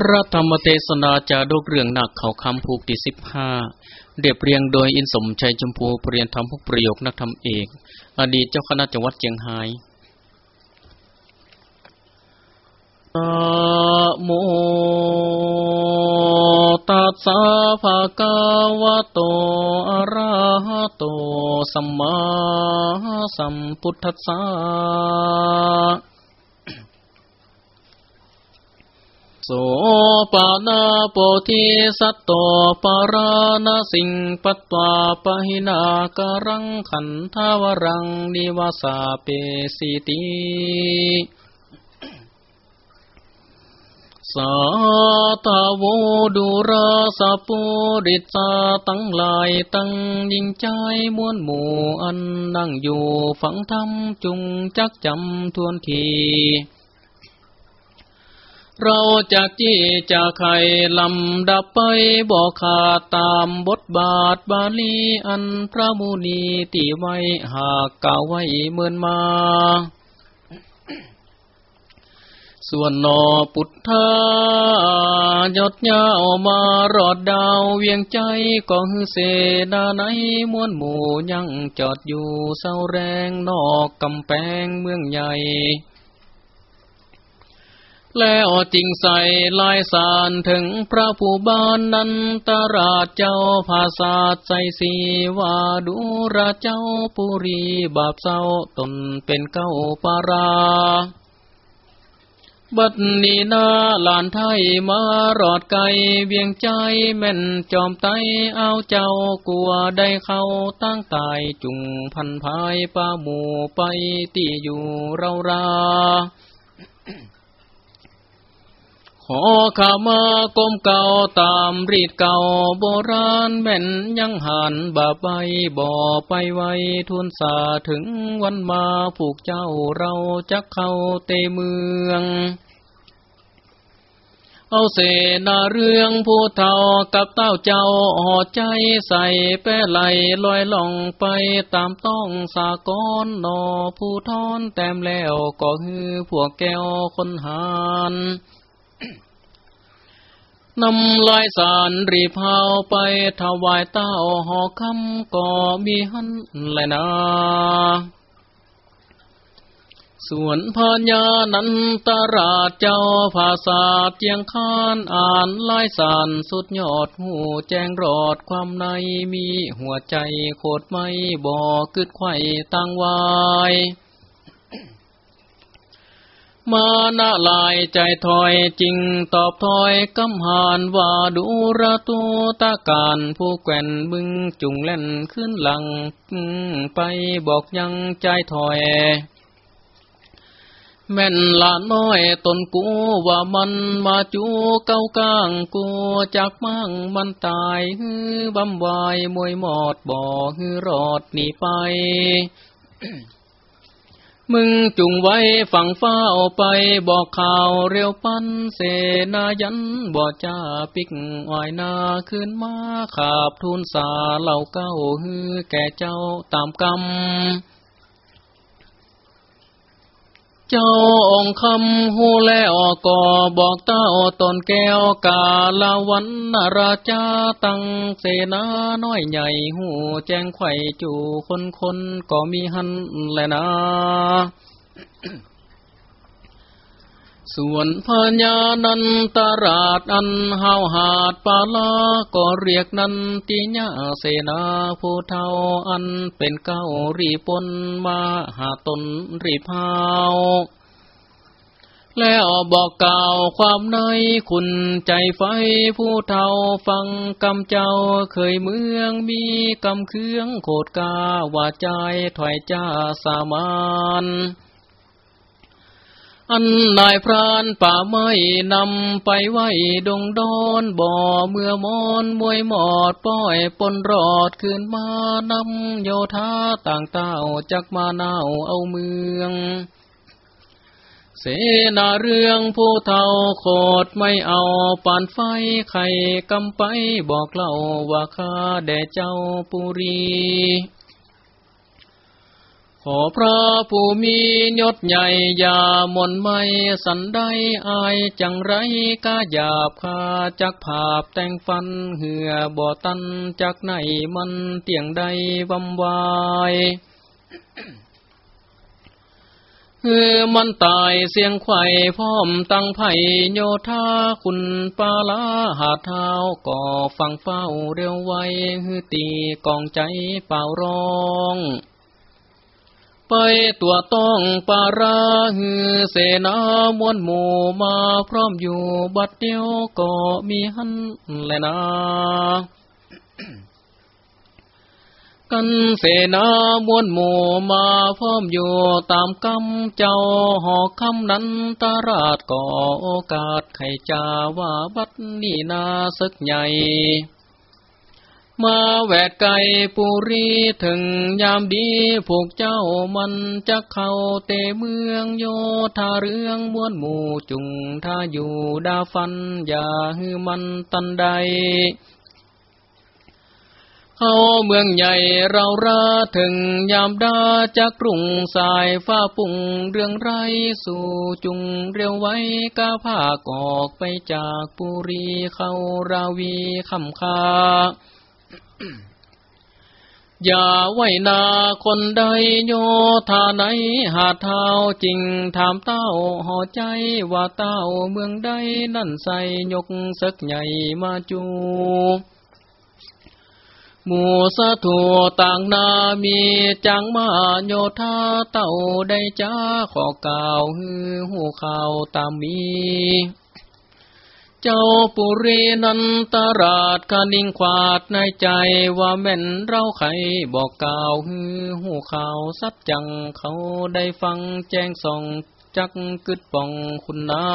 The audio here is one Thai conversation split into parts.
พระธรรมเทศนาจาดกเรื่องหนักเขาคำผูกที่สิบห้าเดบเรียงโดยอินสมชัยจมพูเรียนธรรมพกประโยคนักธรรมเอก อดีตเจ้าคณะจังหวัดเจียงไฮ้โมตัสสะภะคะวะโตอะระหะโตสัมมาสัมพุทธัสสะ โสปานาโปธิสัตโตปาราณสิงปัตตาปหินาการังขันทาวรังนิวาสาเปสิติสาตาวดุราสะปุริสาตั้งลายตั้งยิงใจมวนหมู่อันนั่งอยู่ฝังธรรมจุงจักจำทวนที เราจากจี้จากไขลำดับไปบอกขาดตามบทบาทบาลีอันพระมุนีตีไว้หากกล่าวไว้เมื่อนมา ส่วนนอปุถธายดยาวมารอดดาวเวียงใจก็ฮือเสดาในมวนหมู่ยังจอดอยู่เศร้าแรงนอกกำแพงเมืองใหญ่ แล้วจริงใส่ลายสารถึงพระผู้บานนันตราชเจ้าภาษาใจสีวาดูราเจ้าปุรีบาปเศร้าตนเป็นเก้าปาราบัดนี้นาลานไทยมารอดไกลเวียงใจแม่นจอมไตเอาเจ้ากลัวได้เข้าตั้งตายจุงพันภายป้าหมู่ไปตีอยู่เรารา ขอข้ามากมเก่าตามรีดเก่าโบราณแม่นยังหันบาใบบ่อไปไวทุนสาถึงวันมาผูกเจ้าเราจะเข้าเตเมืองเอาเสนาเรื่องผู้เท่ากับเต้าเจ้าหอใจใส่แป้ไหลลอยล่องไปตามต้องสากอนนอผู้ทอนแต้มแล้วก็ฮือพวกแก้วคนหาน นำลายสารรีพาวไปถวายเต้าหอคำก็มีหันแลยนาส่วนพญานันตราชเจ้าภาษาเจียงคานอ่านลายสารสุดยอดหูแจ้งรอดความในมีหัวใจโคตรไม่บอกึดไข่ตั้งไวาย มานาลายใจถอยจริงตอบถอยกำหานว่าดูระตูตาการผู้แก่นบึงจุงเล่นขึ้นหลังไปบอกยังใจถอยแม่นลาน้อยตนกูว่ามันมาจูเก้าก้างกูจากมั่งมันตายฮือบำวายมวยหมอดบ่อฮือรอดหนีไป มึงจุงไว้ฝั่งฟ้าออกไปบอกข่าวเร็วปั้นเสนายันบ่จ้าปิกอ้อยนาขึ้นมาขาบทุนสาเหล่าเก้าฮือแก่เจ้าตามกรรม เจ้าองคำหูแลออกกอบอกเต้าตนแก้วกาลวันนราชาตั้งเสนาน้อยใหญ่หูแจ้งไข่จูคนคนก็มีหันแลนะ ส่วนพญานันตราชอันหาวหาดปาลาก็เรียกนันติญาเสนาผู้เท่าอันเป็นเก้ารีปนมาหาตนรีพาวแล้วบอกกล่าวความในคุณใจไฟผู้เท่าฟังกำเจ้าเคยเมืองมีกำเครื่องโคดกาว่าใจถอยจ้าสามาน อันนายพรานป่าไม้นำไปไว้ดงดอนบ่อเมื่อมอนมวยหมอดป้อยปนรอดขึ้นมานำโยธาต่างเต้าจักมาเน่าเอาเมือง เสนาเรื่องผู้เท่าโคดไม่เอาปานไฟไข่กำไปบอกเล่าว่าข้าแด่เจ้าปุรี ขอพระผู้มียศใหญ่ยามนไม่สันได้อายจังไรกาหยาบคาจักภาพแต่งฟันเหือบ่อตันจักไหนมันเตียงใดวำวายคือมันตายเสียงไข่พร้อมตั้งไผ่โยธาคุณปาลาหาเท้าก่อฟังเฝ้าเร็วไวฮือตีกองใจเป่าร้อง ไปตัวต้องปาราฮือเสนามวนหมู่มาพร้อมอยู่บัดเดียวก็มีหันแลนากันเสนามวนหมู่มาพร้อมอยู่ตามกำเจ้าหอกคำนั้นตาราดก่อโอกาสไขจาว่าบัดนี้นาศึกใหญ่ มาแวดไก่ปุรีถึงยามดีพวกเจ้ามันจะเข้าเตเมืองโยธาเรื่องม้วนหมู่จุงถ้าอยู่ดาฟัน อย่าฮือมันตันใดเข้าเมืองใหญ่เราราถึงยามดาจะกกรุงสายฟ้าปุ่งเรื่องไรสู่จุงเร็วไว้กาผ้ากอกไปจากปุรีเข้าราวีคำคา อย่าไว้นาคนใดโยธาไหนหาเท้าจริงถามเต้าห่อใจว่าเต้าเมืองใดนั่นใส่ยกสักใหญ่มาจูหมูสะถัวต่างนามีจังมาโยธาเต้าได้จ้าขอกล่าวฮือหูข่าวตามมี เจ้าปุรีนันตราชกานิ่งควาดในใจว่าแม่นเราไขบอกกล่าวฮือหูข่าวสัดจังเขาได้ฟังแจ้งส่องจักกึดป่องคุณนา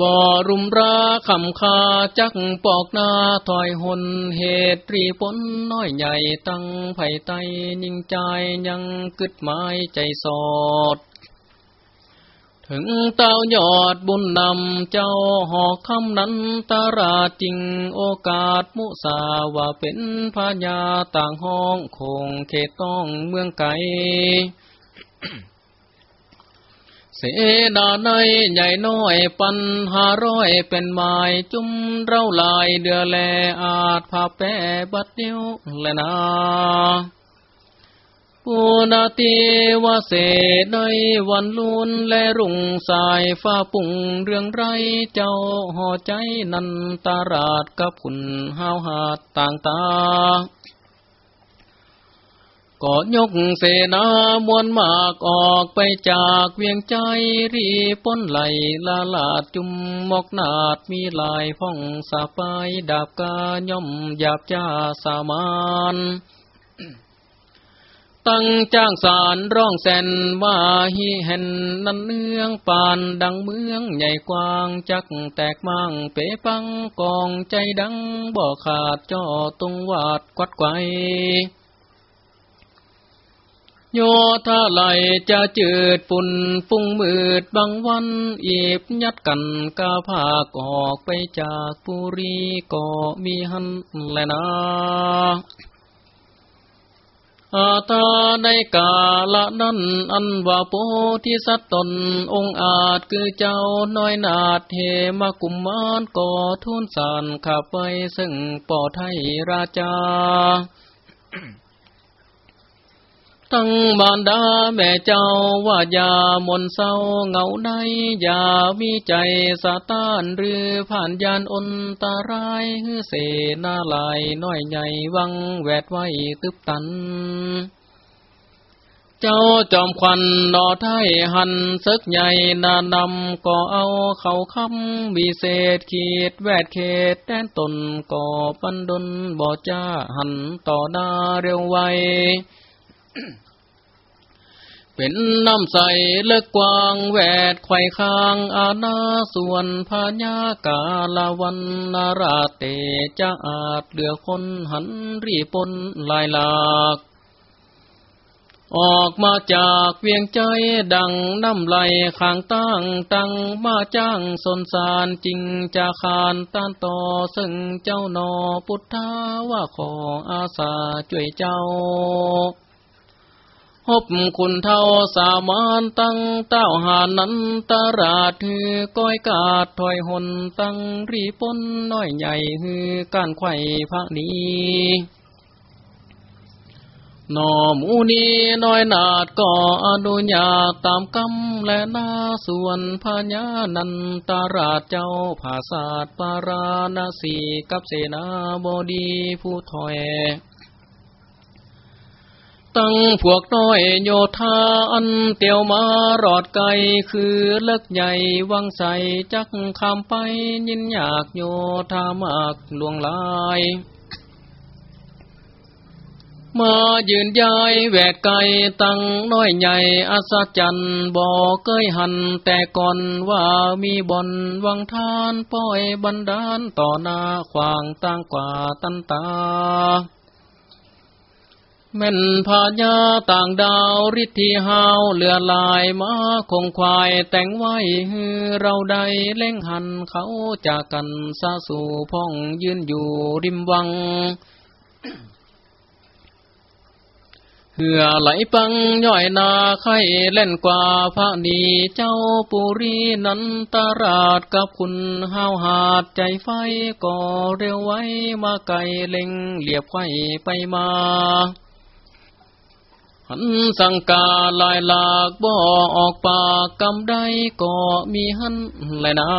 บ่รุมราคำคาจักปอกนาถอยหนเหตุรีปนน้อยใหญ่ตั้งไผ่ไตยิงใจยังกึดไม้ใจสอด ถึงเต้ายอดบุญนำเจ้าหอกคำนั้นตาราจริงโอกาสมุสาว่าเป็นพญาต่างห้องคงเขตต้องเมืองไกลเสนาในใหญ่น้อยปันหาร้อยเป็นไม้จุ้มเราลายเดือแลอาจพาแปบัดเดียวและนา ปุนาติวเสในวันลุนและรุ่งสายฟ้าปุ่งเรื่องไรเจ้าห่อใจนันตาราดกับคุณห้าวหาดต่างตาก็ยกเสนามวนมากออกไปจากเวียงใจรีป้นไหลลาลาดจุมมอกนาดมีลายพ่องสาปายดาบกาย่อมหยาบจ้าสามาน ตั้งจ้างสารร้องแสนว่าฮีเห็นนันเนืองปานดังเมืองใหญ่กว้างจักแตกมั่งเปปังกองใจดังบ่ขาดจ่อตรงวาดกวัดไกวโยธาไหลจะจืดปุ่นฟุ้งมืดบางวันอีบยัดกันกาผากออกไปจากปุรีก็มีหันแลนะ อาตาในกาละนั้นอันว่าโพธิสัตตนองอาจคือเจ้าน้อยนาดเทมกุมมานก่อทุนสานขับไปซึ่งป่อไทยราชา ตั้งบานดาแม่เจ้าว่าอย่ามนเศร้าเหงาในอย่ามีใจสาตานหรือผ่านยานอนตารายเสนาลายน้อยใหญ่วังแวดไว้ตึบตัน เจ้าจอมควันนอไทยหันซึกใหญ่นานำก็เอาเขาคำวิเศษขีดแวดเขตแดนตนก่อปันดนบ่อจ้าหันต่อหน้าเร็วไว เป็นน้ำใสเลิกกวางแวดไข่คางอาณาส่วนพญากาลาวันนาราเตจะอาจเหลือคนหันรีปนลายหลากออกมาจากเวียงใจดังน้ำไหลข้างตั้งตั้งมาจ้างสนสารจริงจะขานต้านต่อซึ่งเจ้านอพุทธาว่าขออาสาช่วยเจ้า พบคุณเท่าสามานตั้งเต้าหานันตราดฮือก้อยกาดถอยหนตั้งรีปนน้อยใหญ่ฮือการไข่พระนี้นอมูนีน้อยนาดก็ออนุญาตตามกรรมและนาส่วนพญานันตาราชเจ้าภาษาทปาราณสีกับเสนาบดีผู้ถอย ตั้งพวกน้อยโยธาอันเตียวมารอดไกลคือเลิกใหญ่วังใสจักคำไปยินอยากโยธามากลวงลาย มายืนยายแวดไกตั้งน้อยใหญ่อัศจรรย์บ่เคยหันแต่ก่อนว่ามีบอนวังทานป้อยบันดาลต่อหน้าขวางตั้งกว่าตันตา แม่นพาญาต่างดาวฤทธิหาวเลือลายมาคงควายแต่งไว้ฮือเราได้เล่งหันเขาจากกันซาสู่พ่องยืนอยู่ริมวังเหือไหลปังย่อยนาไข่เล่นกว่าพระนีเจ้าปุรีนันตราชกับคุณห้าวหาดใจไฟก่อเร็วไว้มาไกลเล็งเหลียบไข่ไปมา หันสังกาลายหลากบ่อออกปากกำได้ก็มีหันแลยนา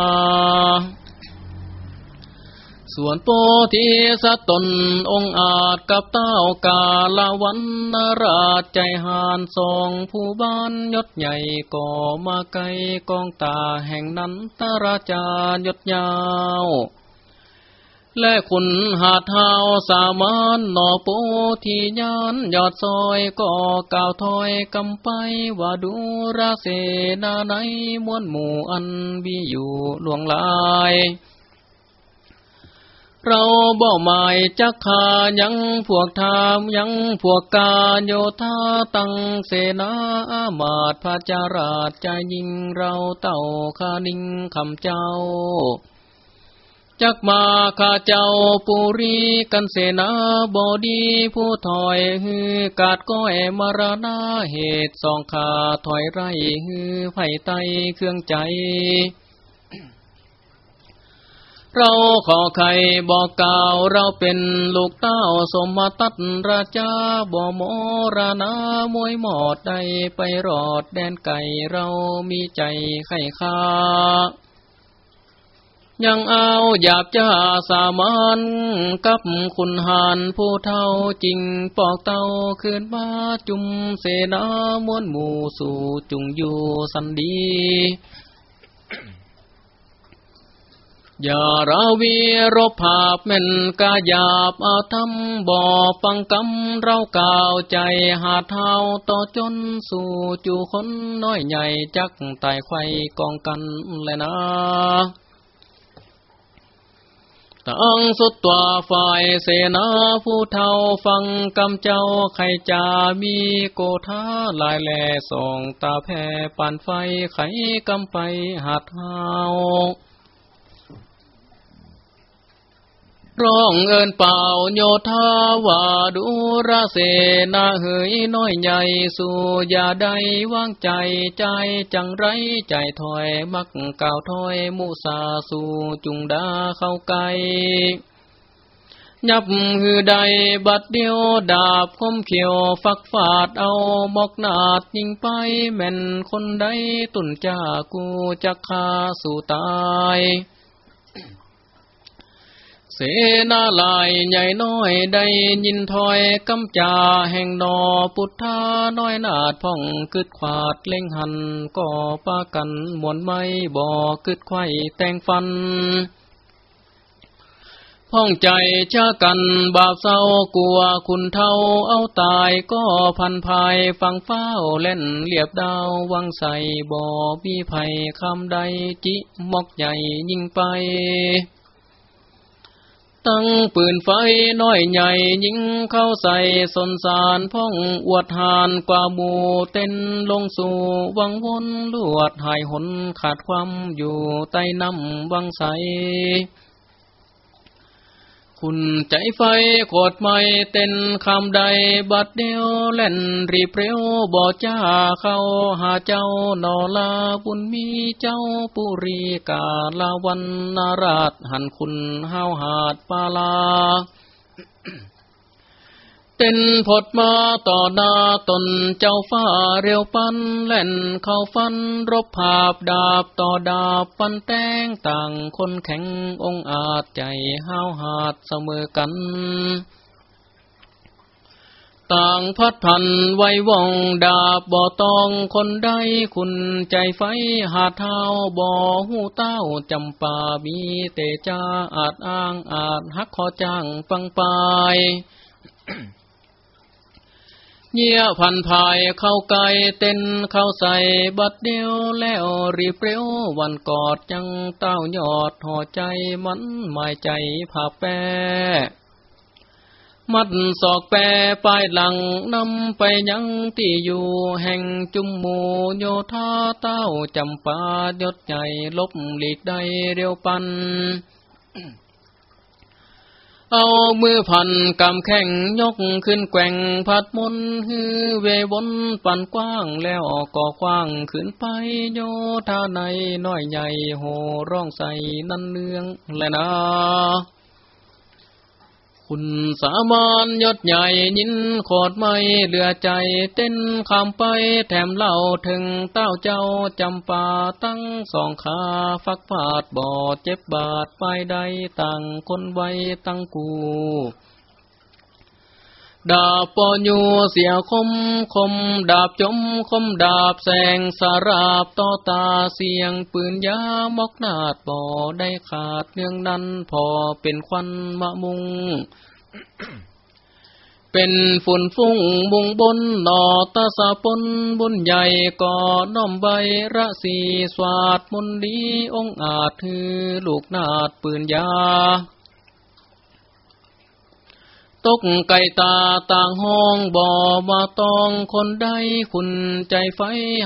ส่วนโปธิสตนองอาจกับเต้ากาลวันนาราชใจหานทรงผู้บ้านยศใหญ่ก่อมาไกลกองตาแห่งนั้นตราจายศยาว และคุณหาเท้าสามานหนอโปทียานยอดซอยก็กล่าวถอยกำไปว่าดูราเสนาในมวลหมู่อันบีอยู่หลวงลายเราบ่หมายจักขายังพวกทามยังพวกกาโยธาตั้งเสนาอามาตพระจาราชจะยิงเราเต่าคานิงคำเจ้า จักมาข้าเจ้าปุรีกันเสนาบอดี ผู้ถอยฮือกาดก้อยมรณาเหตุสองขาถอยไรฮือไผ่ไตเครื่องใจ เราขอใครบอกกล่าวเราเป็นลูกเต้าสมมาตัดราชาบ่โมรานามวยหมอดใดไปรอดแดนไก่เรามีใจไข่คา ยังเอาหยาบจ้าสามานกับคุณหานผู้เท่าจริงปอกเต้าคืนมาจุมเสนามวนหมู่สู่จุงอยู่สันดีอย่าราวีรบภาพเม่นกาหยาบอาธรรมบ่อปังกำเราก่าวใจหาเท้าต่อจนสู่จูคนน้อยใหญ่จักไต่ไข่กองกันเลยนะ ตั้งสุดตัวฝ่ายเสนาผู้เท่าฟังกำเจ้าใครจะมีโกธาลายแหล่ส่องตาแพ่ปานไฟไขกำไปหัดเท้า ร้องเอินเป่าโยธาวาดูราเสนาเหยน้อยใหญ่สู่ยาใดวางใจใจจังไรใจถอยมักก่าวถอยมุสาสู่จุงดาเข้าไกยับหือใดบัดเดียวดาบคมเขียวฝักฝาดเอามอกนาดยิงไปแม่นคนใดตุนจากูจะฆ่าสู่ตาย เสนาลายใหญ่น้อยได้ยินถอยกำจาแห่งนอพุทธาน้อยนาดพ่องกึดขวาดเล่งหันก่อปากันมวนไม่บ่อกึดไข่แต่งฟันพ้องใจชากันบาปเศร้ากลัวคุณเท่าเอาตายก็พันภายฟังเฝ้าเล่นเลียบดาววังใสบ่อมีภัยคำใดจิมอกใหญ่ยิ่งไป ตั้งปืนไฟน้อยใหญ่ยิงเข้าใส่สนสารพ่องอวดหานกว่าหมูเต้นลงสู่วังวนลวดหายหนขาดความอยู่ใต้น้ำวังใส คุณใจไฟโคดไม่เต้นคำใดบัดเดียวเล่นรีเปรียวบ่จ้าเข้าหาเจ้านอลาบุญมีเจ้าปุรีกาลาวันนาราชหันคุณห้าวหาดปาลา เต้นผดมาต่อหน้าตนเจ้าฟ้าเรียวปันแล่นเข้าฟันรบภาพดาบต่อดาบฟันแตงต่างคนแข็งองอาจใจห้าวหาดเสมอกัน ต่างพัดพันไว้ว่องดาบบ่อตองคนใดคุณใจไฟหาเท้าบ่อหูเต้าจำปามีเตจ้าอาจอ้างอาจฮักขอจ้างฟังไป เยี่ยพันภายเข้าไกลเต้นเข้าใส่บัดเดียวแล้วรีเปรียววันกอดจังเต้ายอดห่อใจมันหมายใจผาแปมัดศอกแปรปลายหลังนำไปยังที่อยู่แห่งจุมหมูโยธาเต้าจำปายศใหญ่ลบหลีกได้เร็วปัน เอามือพันกำแข่งยกขึ้นแกว่งพัดมนฮือเววนปันกว้างแล้วก่อกว้างขึ้นไปโยธาในน้อยใหญ่โหร้องใส่นั่นเนืองแลนะ คุณสามานยศใหญ่ยินขอดไม่เหลือใจ เต้นคำไปแถมเล่าถึงเต้าเจ้าจำปาตั้งสองขาฟักฟาดบอดเจ็บบาดไปใดต่างคนไว้ตั้งกู ดาบปอยูเสียคมคม ดาบจมคมดาบแสงสาราบต่อตาเสียงปืนยามอกนาดบ่อได้ขาดเนื่องนั้นพอเป็นควันมะมุง เป็นฝุ่นฟุ้งบุงบนนอตาสะปนบุญใหญ่ก่อน้อมใบระสีสวาดมนดีองอาจถือลูกนาดปืนยา ตกไก่ตาต่างห้องบ่อมาตองคนใดคุณใจไฟ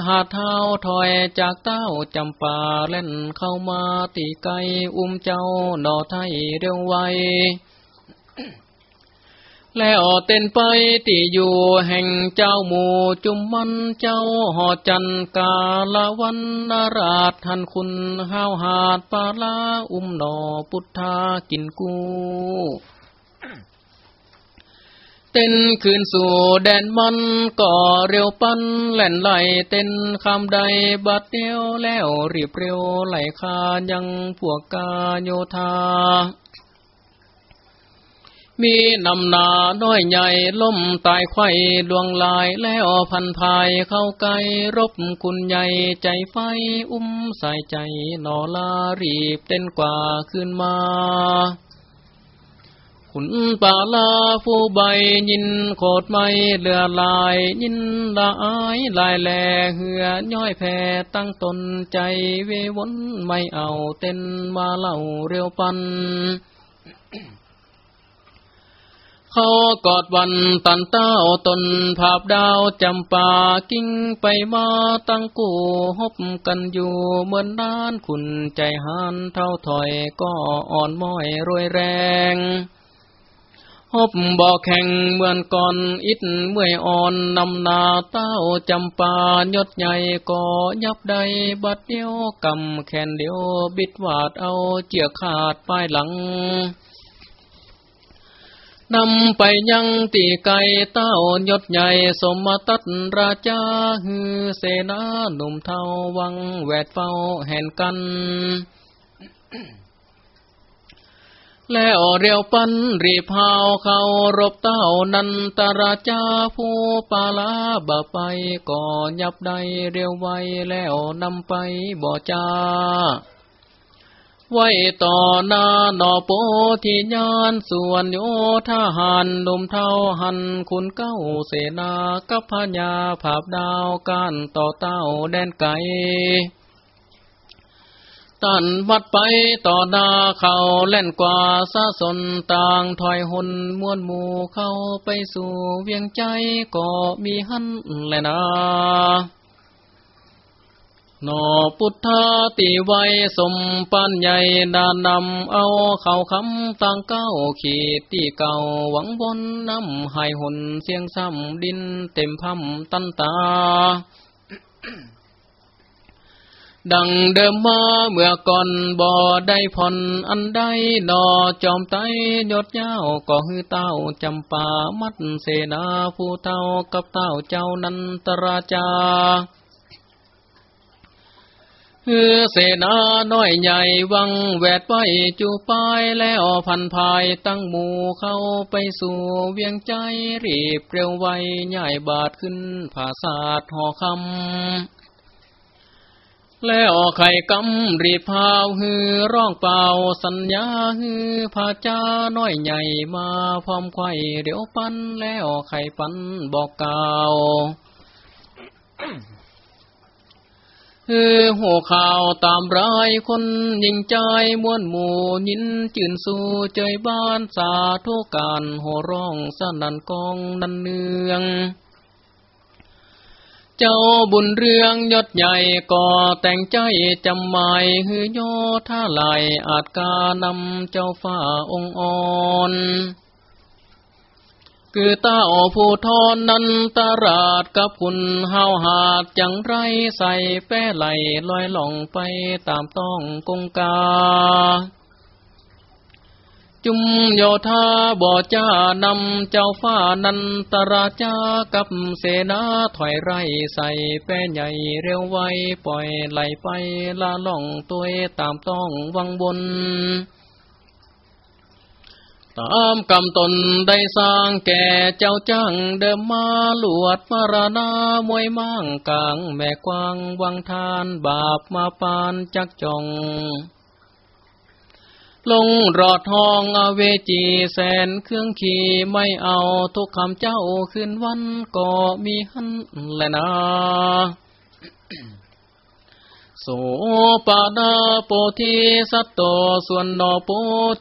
หาเท้าถอยจากเต้าจำปาเล่นเข้ามาตีไก่อุ้มเจ้าหนอไทยเร็วไวแล้วเต้นไปตีอยู่แห่งเจ้าหมู่จุมมันเจ้าหอจันกาลวันนาราชทันคุณห้าวหาดปาลาอุ้มหนอพุทธากินกู เต้นคืนสู่แดนมันก่อเร็วปันแหล่นไหลเต้นคำใดบัดเดียวแล้วรีบเร็วไหลคายังพวกกาโยธา มีนำนาน้อยใหญ่ล้มตายไข่ดวงลายแล้วพันภายเข้าไกลรบคุณใหญ่ใจไฟอุ้มใส่ใจนอลารีบเต้นกว่าขึ้นมา ขุนป่าลาฟูใบยินโคดไม่เลือลายยินละอายลายแลเหือย่อยแพ่ตั้งตนใจเววนไม่เอาเต้นมาเล่าเร็วปันเขากอดวันตันเต้าตนภาพดาวจำปากิ้งไปมาตั้งกูฮบกันอยู่เหมือนนานคุณใจหันเท่าถอยก็อ่อนม้อยรวยแรง บบ่อแข่งเหมือนก่อนอิดเมื่อยอ่อนนำนาเต้าจำปายศใหญ่ก็ยับใดบัดเดียวกำแขนเดียวบิดวาดเอาเจียขาดป้ายหลังนำไปยังตีไก่เต้ายศใหญ่สมตัดราชาฮือเสนาหนุ่มเทาวังแวดเฝ้าแห่นกัน แล้วเรียวปันรีพาวเขารบเต้านันตราชาผู้ปาลาบะไปก่อยับได้เรียวไวแล้วนำไปบ่จาไว้ต่อหน้าหนอโปธิญาณส่วนโยทหารหนุ่มเท่าหันคุณเก้าเสนากับพญาภาพดาวการต่อเต้าแดนไก ตันวัดไปต่อดาเขาเล่นกว่าซาสนต่างถอยหุนมวนหมู่เข้าไปสู่เวียงใจก็มีหันแลนะนอพุทธาติไวสมปันใหญ่ดานนำเอาเข้าคำต่างเก้าขีดตีเก่าหวังบนน้ำให้หุนเสียงซ้ำดินเต็มพัมตันตา ดังเดิมมาเมื่อก่อนบ่ได้ผ่อนอันใดนอจอมไตยดย้าก็ฮือเต้าจำปามัดเสนาผู้เต้ากับเต้าเจ้านันตราจาคือเสนาน้อยใหญ่วังแวดไว้จูปายแล้วพันภายตั้งหมู่เข้าไปสู่เวียงใจรีบเร็วไวใหญ่บาดขึ้นผาศาสห่อคำ แล้วไข่กำรีพาวฮือร้องเป่าสัญญาฮือพาจ้าน้อยใหญ่มาพร้อมไข่เดี๋ยวปั้นแล้วไข่ปั้นบอกกล่าวคือหัวข่าวตามรายคนยิงใจม้วนหมู่ยินจืนสู่เจยบ้านสาธุการโหร้องสนันกองนันเนือง เจ้าบุญเรืองยศใหญ่ก่อแต่งใจจำหมายฮือยอท่าไหลอาจกานำเจ้าฟ้าองค์อ่อนคือตาอผู้ทอนนันตราดกับคุณเฮาหาดจังไรใส่แป้ไหลลอยหล่องไปตามต้องกงกา จุมโยธาบ่อจ้านำเจ้าฟ้านันตราจากับเสนาถอยไรใส่แป้ใหญ่เร็วไวปล่อยไหลไปลาล่องตัวตามต้องวังบน ตามกำตนได้สร้างแก่เจ้าจ้างเดิมมาหลวดมารณามวยมั่งกลางแม่กวางวังทานบาปมาปานจักจอง ลงรอดทองอเวจีแสนเครื่องขี่ไม่เอาทุกคำเจ้าขึ้นวันก็มีหันแลนะโสปาดาโปธิสัตโตส่วนนอโป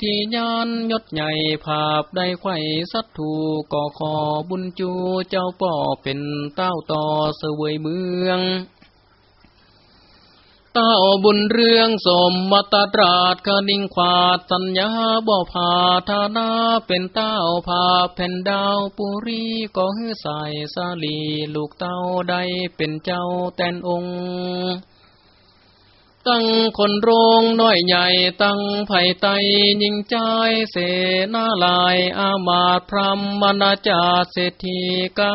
ธิญาณยศใหญ่ภาพได้ไข่สัตถูก่อขอบุญจูเจ้าป่อเป็นเต้าต่อเสวยเมือง เต้าบุญเรื่องสมมตตราดคนิ่งขวาดสัญญาบ่ผาธานาเป็นเต้าผาแผ่นดาวปุรีก็ฮือใส่สาลีลูกเต้าได้เป็นเจ้าแตนองค์ตั้งคนโรงน้อยใหญ่ตั้งไผ่ไตยิงใจเสนาลายอามาตพรหมนาจาเศรษฐีกา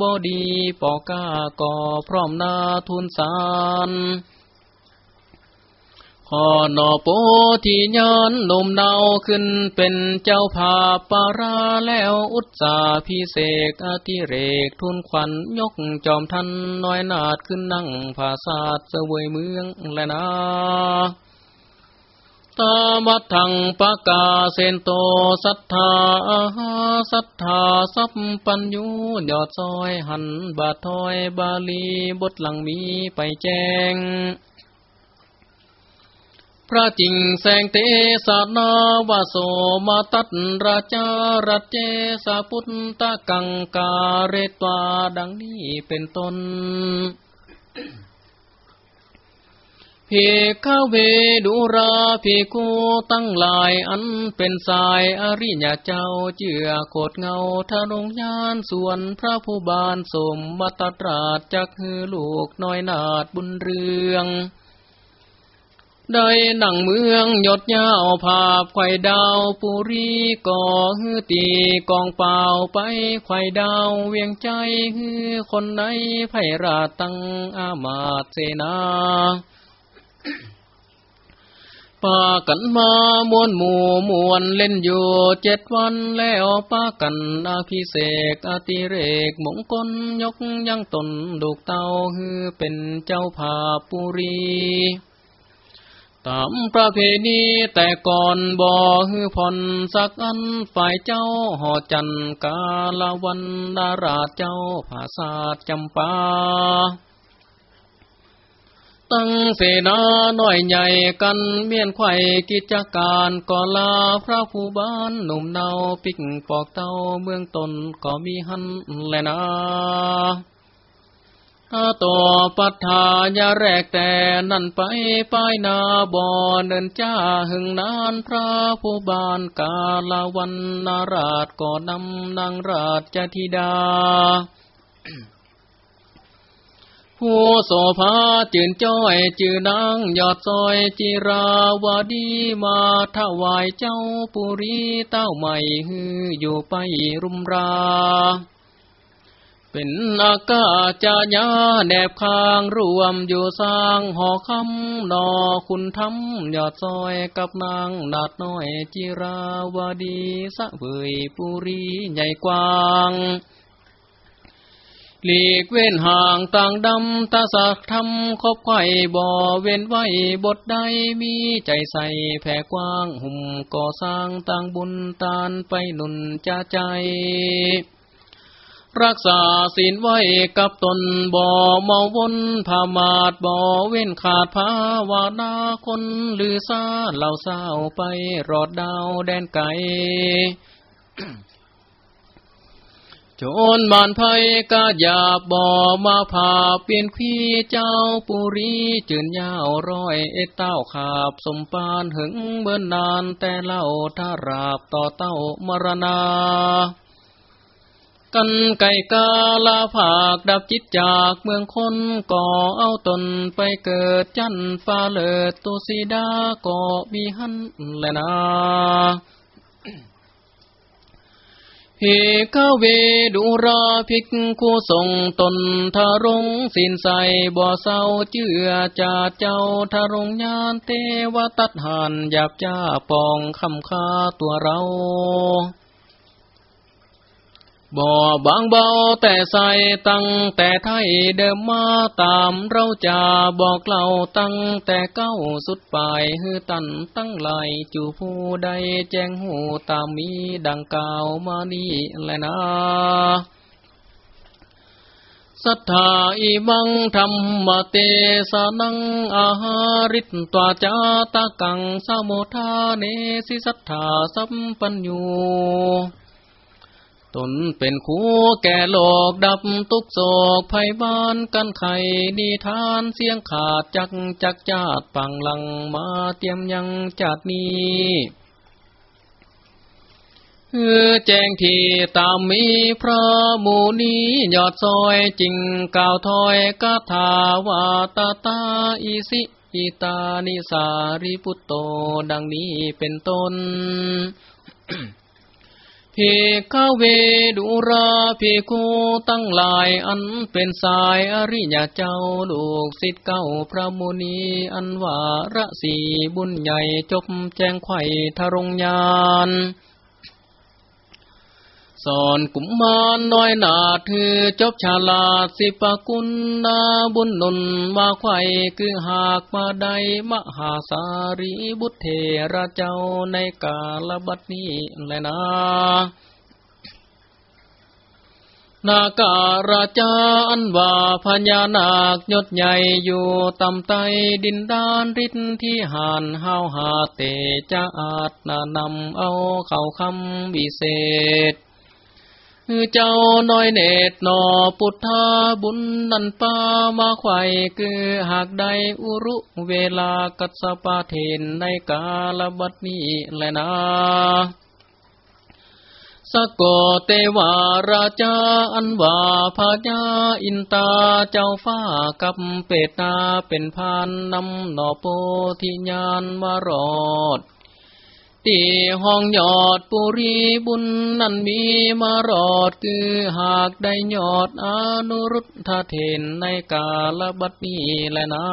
บดีปอกาก่อพร้อมนาทุนสาร ขอนอโปที่ยานนมเนาขึ้นเป็นเจ้าภาปาราแล้วอุตสาพิเศษอธิเรกทุนขวัญยกจอมทันน้อยนาดขึ้นนั่งภาษาเสวยเมืองและนาตามัทังปะกาเซนโตสัทธาสัทธาสัพปัญญูยอดซอยหันบาทอยบาลีบทหลังมีไปแจ้ง พระจิงแสงเตสานาวาโสมาตัดราชารัเจสาพุทธกังกาเรตวาดังนี้เป็นต้นเพคาเวดุราเพกูตั้งลายอันเป็นสายอริยเจ้าเจือโคดเงาทะนงยานส่วนพระผู้บานสมมาตตราชจักฮือลูกน้อยนาดบุญเรือง ได้นั่งเมืองยดยาวภาพไข่ดาวปุรีก่อฮือตีกองเปล่าไปไข่ดาวเวียงใจฮือคนไหนไพราตังอามาตเสนาปากันมามวนหมู่มวนเล่นอยู่เจ็ดวันแล้วปากันอาพิเศษอติเรกมงคลยกยังตนดูกเต้าฮือเป็นเจ้าภาปุรี ตามประเพณีแต่ก่อนบ่ฮือผ่อนสักอันฝ่ายเจ้าหอจันกาลวันดาราเจ้าภาษาจำปา ตั้งเสนาหน้อยใหญ่กันเมียนไข่กิจการก่อลาพระผู้บ้านหนุ่มเนาปิกปอกเต้าเมืองตนก็มีหันแลนะถ้า ต่อปัฏฐายาแรกแต่นั่นไปป้ายนาบอเดินจ้าหึงนานพระผู้บานกาลวันนาราชก่อนำนางราชธิดา ผู้โสภาจื่นจ้อยจือนางยอดซอยจิราวดีมาถวายเจ้าปุรีเต้าใหม่ฮืออยู่ไปรุมรา เป็นอากาจายาแนบคางรวมอยู่สร้างหอคำนอคุณทำยอดซอยกับนางนาดน้อยจิราวดีสะเวยปุรีใหญ่กว้างหลีกเว้นห่างต่างดำตาสักทำคบไข่บ่อเว้นไว้บทใดมีใจใส่แผ่กว้างหุ่มก่อสร้างต่างบุญตานไปหนุนจะใจ รักษาศีลไว้กับตนบ่เมาวนพามาดบ่เว้นขาดภาวนาคนลือซาเหล่าเศร้าไปรอดดาวแดนไกลโจนบานไพกาหยาบบ่มาผาเปลี่ยนขี้เจ้าปุรีจืนยาวร้อยเอเต้าขาบสมปานหึงเบิ่นนานแต่เล่าทาราบต่อเต้ามรณา กันไก่กาลาผากดับจิตจากเมืองคนก่อเอาตนไปเกิดจันฟ้าเลิดตุสีดาก่อมีหันแลนะเพกเวดุราภิกขุส่งตนทารงสินใสบ่อเศร้าเจือจาเจ้าทารงญาณเทวตัดหันหยาบจ้าปองคำคาตัวเรา บ่บางเบาแต่ใส่ตั้งแต่ไทยเดิมมาตามเราจะบอกเล่าตั้งแต่เก้าสุดปลายฮือตันตั้งไหลจูผู้ใดแจ้งหูตามมีดังกล่าวมานี่แหละนะสัทธาอิมังธรรมเตสนังอาหาริตตวาจาตะกังสมุทาเนสิสัทธาสัมปัญญู ตนเป็นคู่แก่โลกดับทุกโศกภัยบ้านกันไขนิทานเสียงขาดจักจักจาดปังลังมาเตรียมยังจัดนี้เออแจ้งที่ตามมีพระมูนียอดซอยจริงกล่าวถอยกาถาวาตาตาอิสิอิตานิสาริปุตโตดังนี้เป็นต้น เพกเวดุราภิกขุตั้งหลายอันเป็นสายอริยเจ้าลูกสิทธิ์เก้าพระมุนีอันว่าระสีบุญใหญ่จบแจงไข่ทรงยาน สอนกุมมารน้อยนาถือจบฉลาสิปกุณนาบุญนนมาไข่คือหากมาใดมหาสารีบุตรเทระเจ้าในกาลบัดนี้แลยนะนาการาจาอันว่าพญานาคยศใหญ่อยู่ตำไตดินดานริดที่หานห้าวหาเตจะอาจนานำเอาเข้าคำวิเศษ เจ้าน้อยเนตรนอพุทธาบุญนันปามาไข่คือหากใดอุรุเวลากัสปาเทนในกาลบัดนี้แลยนะสกโกเตวาราชาอันว่าพญาอินตาเจ้าฟ้ากับเป็ดนาเป็นพานนำหนอโปธิญาณมารอด ตีห้องยอดปุรีบุญนั้นมีมารอดคือหากได้ยอดอนุรุทธเทนในกาลบัดนี้แลยนะ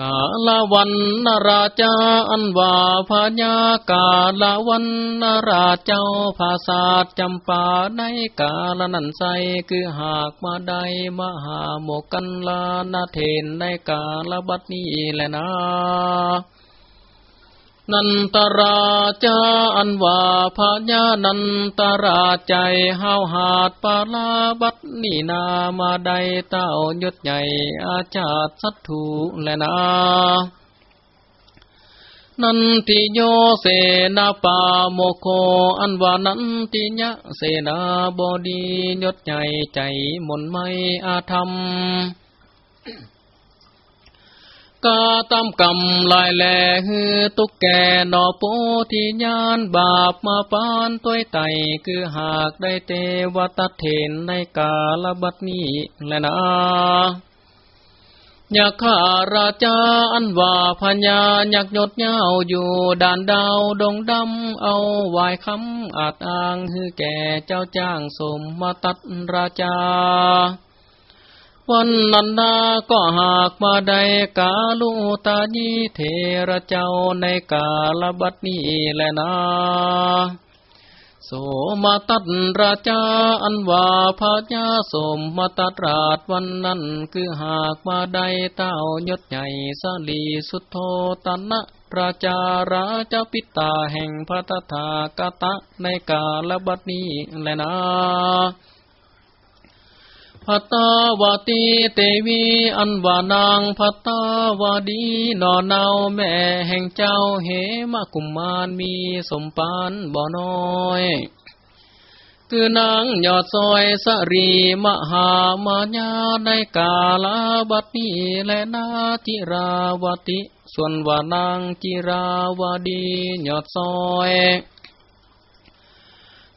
กาลวันนราชาอันว่าพญากาลวันนราชเจ้าภาษาจำปาในกาลนันไซคือหากมาได้มหาโมกันลานาเทนในกาลบัดนี้และนะ นันตราจาอันว่าพญานันตราใจห้าวหาดปาลาบัดนี่นามาใดเต้ายศใหญ่ อาจาดสัตถูแลยนะนันติโยเสนาปาโมโคอันวานันติยะเสนาบดียศใหญ่ใจมนไม่อาธรรม กาตามกรรมลายแหล่ฮือตุกแกนอโปทิญานบาปมาปานตัวไตคือหากได้เตวตัดเทนในกาลบัดนี้แลนะอยากข้าราชาอันว่าพญาอยากหยดเย้าอยู่ด่านดาวดงดำเอาวายคำอาจอ้างฮือแก่เจ้าจ้างสมมาตัดราชา วันนันดาก็หากมาได้กาลุตาญีเทระเจ้าในกาลบัดนี้แลนะโสมาตัดราชาอันว่าพระยาสมมาตัดราชวันนั้นคือหากมาได้เต้ายศใหญ่สลีสุดโทตนะราชาราชปิตาแห่งพระตถากตะในกาลบัดนี้แลนะ พัตตาวตีเตวีอันวานางพัตตาวดีนอเนาแม่แห่งเจ้าเหมกุมมารมีสมปานบ่อน้อยคือนางยอดซอยสรีมหามายาในกาลาบัดนี้และนาจิราวติ ส่วนว่านางจิราวดียอดซอย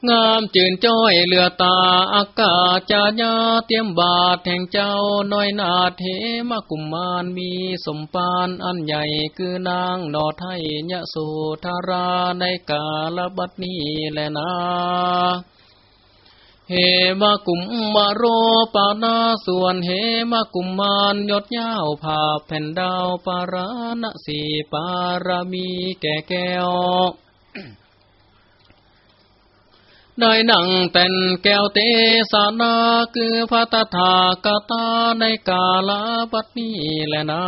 งามจืนจ้อยเลือตาอากาศจาญาเตรียมบาทแห่งเจ้าน้อยนาเทมกุมมารมีสมปานอันใหญ่คือนางนอไทยยะโสธาราในกาลบัดนี้แลนาเฮมากุมมาโรปานาส่วนเฮมากุมมารยศยาวผาแผ่นดาวปาราณสีปารามีแก่แก้ว ได้นั่งแต่นแก้วเตสานาคือพระตถากตาในกาลปัตนี้แลนา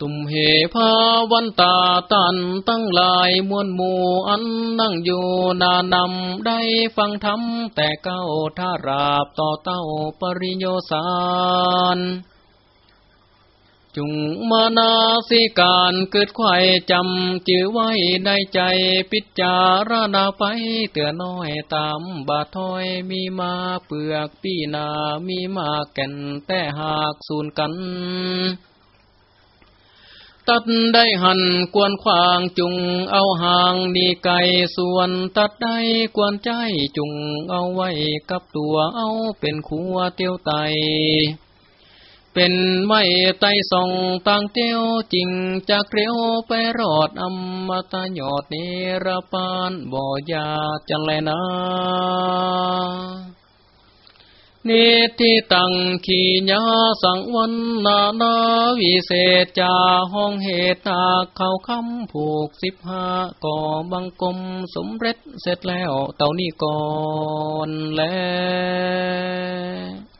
ตุมเหภาวันตาตันตั้งลายมวลหมู่อันนั่งอยู่นานำได้ฟังธรรมแต่เก้าท่าราบต่อเต้าปริโยสาร จุงมานาสิการเกิดไข่จำจือไว้ในใจพิจารณาไปเตือน้อยตามบาทอยมีมาเปลือกปีนามีมาแก่นแต่หากสูนกันตัดได้หันกวนขวางจุงเอาหางนีไก่ส่วนตัดได้กวนใจจุงเอาไว้กับตัวเอาเป็นขัวเตียวไต เป็นไม่ไตส่องต่างเตียวจริงจะเกลียวไปรอดอมตะยอดเนรปานบ่อยาจังแลนะนิทิตังขีญาสังวันนานาวิเศษจาห้องเหตุตาเขาคำผูกสิบห้าก่อบังกลมสมเร็จเสร็จแล้วเต่านี้ก่อนแล้ว